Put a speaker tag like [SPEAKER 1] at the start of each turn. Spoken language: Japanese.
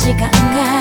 [SPEAKER 1] 時間が